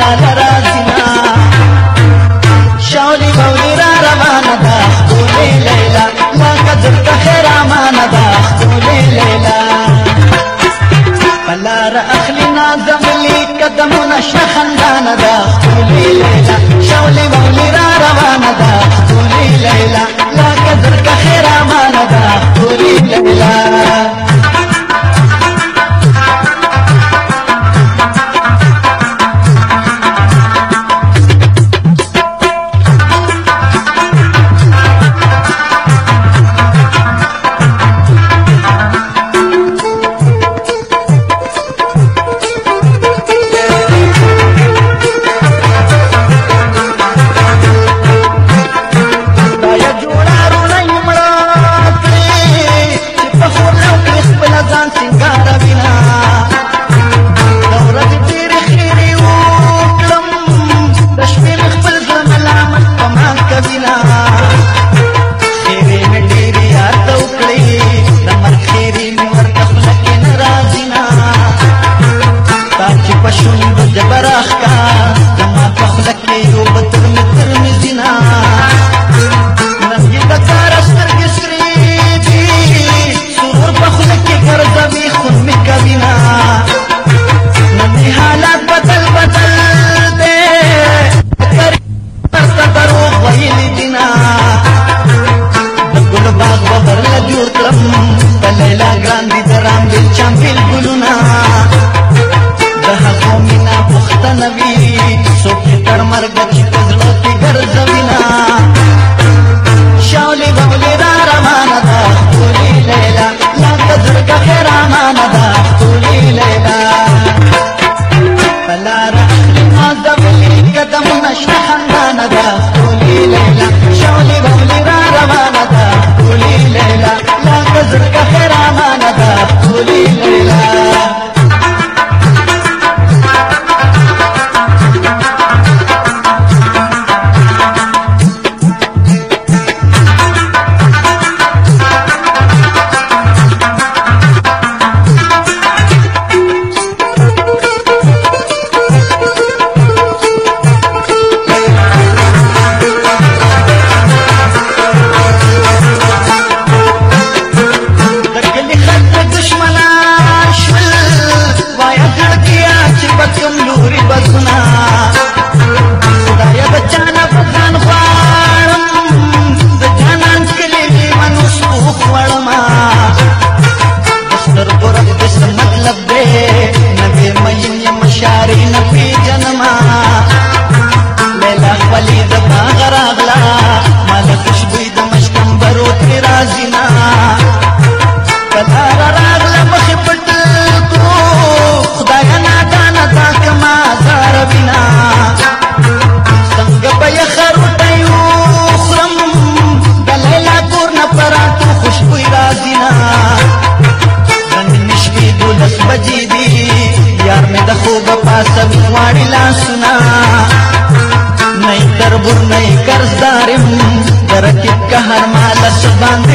la la la 啊！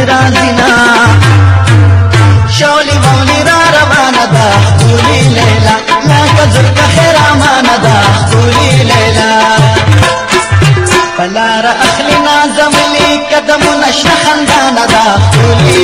رازینا شولی مولی را روانه ده خولی لیلا لکه زلکه خیرامانه ده خولی لیلا پلاره اخلي نازم لی قدمونه شنه خندانه ده خولی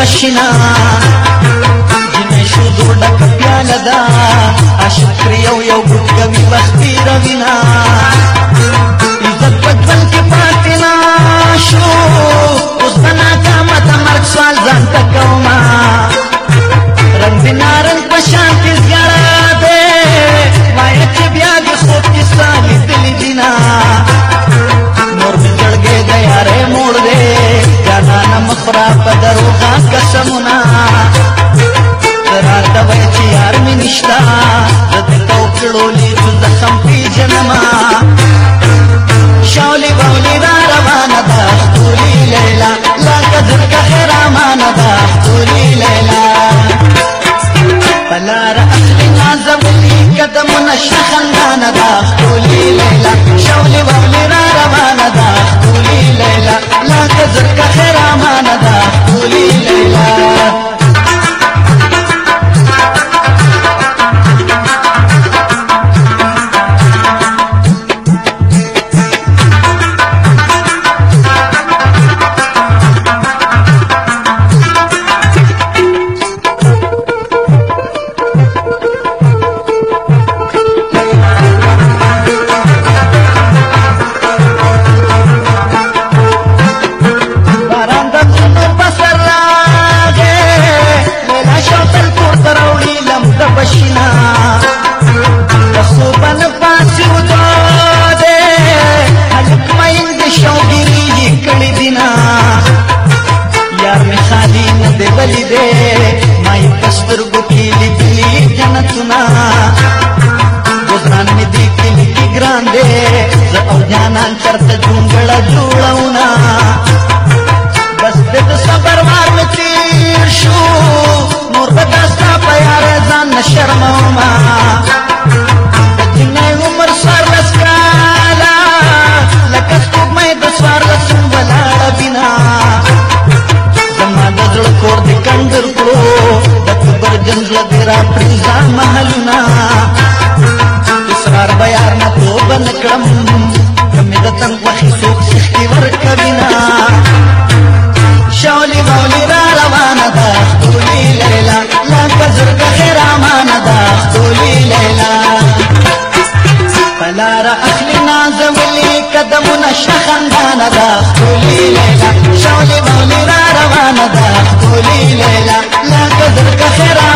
خشنا جنې شو ډک پیاله دا عاشق یو یو ګټ کوي بختي روینا عزت په ځل کې پاتې نه شو اوس بنا کا ماته مرګ سوال ځان ته کومه انا بحضر ليلى فلا رأخلي نعزم لي قدم نشخ انا بحضر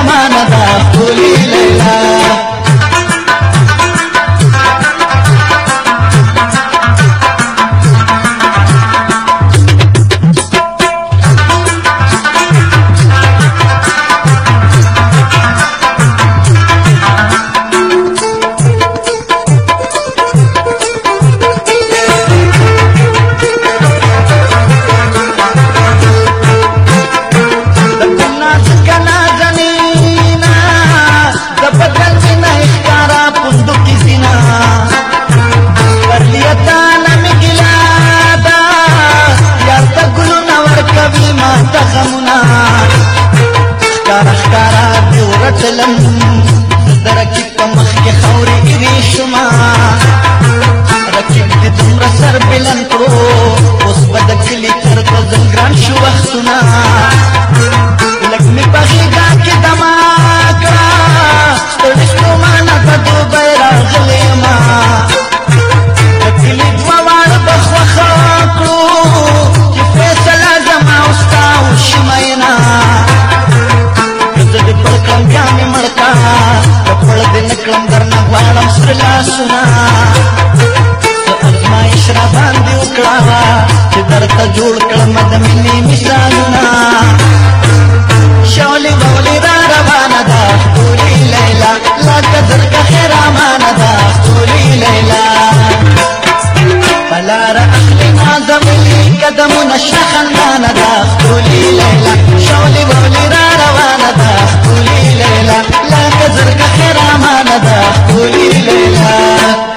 ಮನದ ಹುಲಿ ಲೈಲಾ تلم درکیب په مخ کې خاورې ګری شما رکیب دې دومره سر بلند کړو اوس به د کلي تر په زنګران شو وختونه لږ مې پخېږه جوړ کړم د ملي مشرانونه شولې بولې را روانه ده ټولې لیلا لکه زرکه خیرامانه ده ټولې لیلا په لاره اخلي نازم ملي قدمونه شنه خندانه ده ټولې لیلا شولې بولې را روانه ده ټولې لیلا لکه زرکه خیرامانه ده ټولې لیلا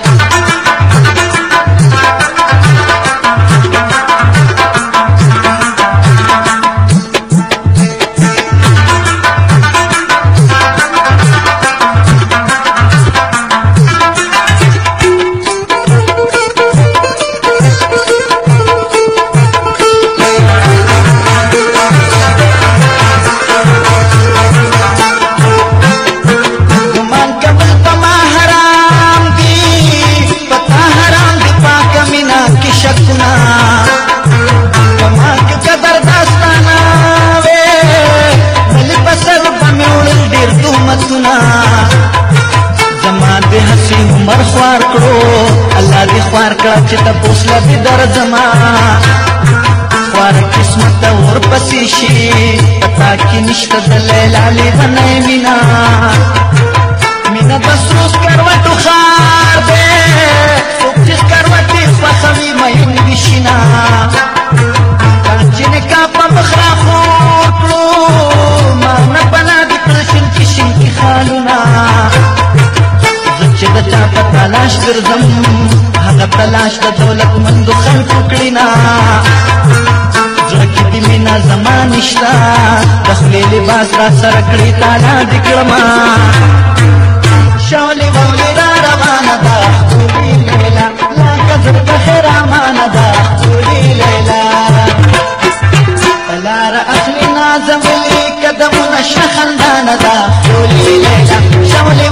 عمر خوار کړو الله دې خوار کړه چې تاسو لبي درځما خوار قسمت اور پسې شي پتا کې نشته د لالې باندې مینا مینا د سروس کروټو خار دې څوک چې کروټې فخمي مې نشینا چې نه کا په مخرا خور کړو ما نه بنا د کرشن کې شین کې خالونا د چا په تلاش ګرځم هغه تلاش د دولتمندو خلکو کړي نه زړه کې دې مینه زما نشته د خولې لباس را سره کړي تالا دې کړما شاولې واولې را روانه ده ټولې لیلا لکه زړه حیرانه ده ټولې لیلا لاره اخلي نازم لیک قدمونه شخندانه ده ټولې لیلا شاولې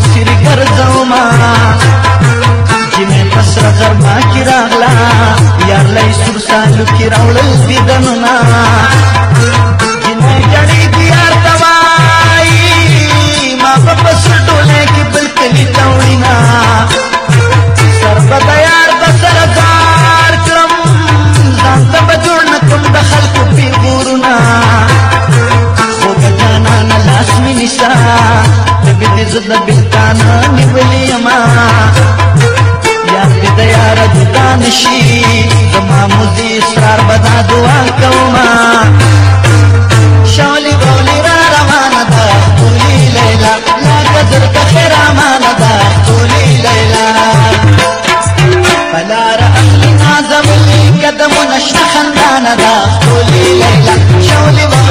تفسیر ګرځوما چې مې پسر غربا کې راغلا یار لای سر سالو کې راولل بيدنونا جنې جړې دي یار توای ما په پسر ټوله کې بل کلی تاوینا سر په یار بسر زار کړم ځان ته بجوړ نه کوم د خلکو پیغورنا خو جانا نه لاس می نشا حبيبي دې زه د بهتانه نیولې یما يا دې د یاره جدا نشي زما مزي اسرار به دا دعا کوما شالي بولي را روانه ده قولي لیلا لا قدر که خیر امانه ده قولي لیلا پلاره اخلي اللي قدمونه شنه خندانه ده قولي لیلا شالي بولي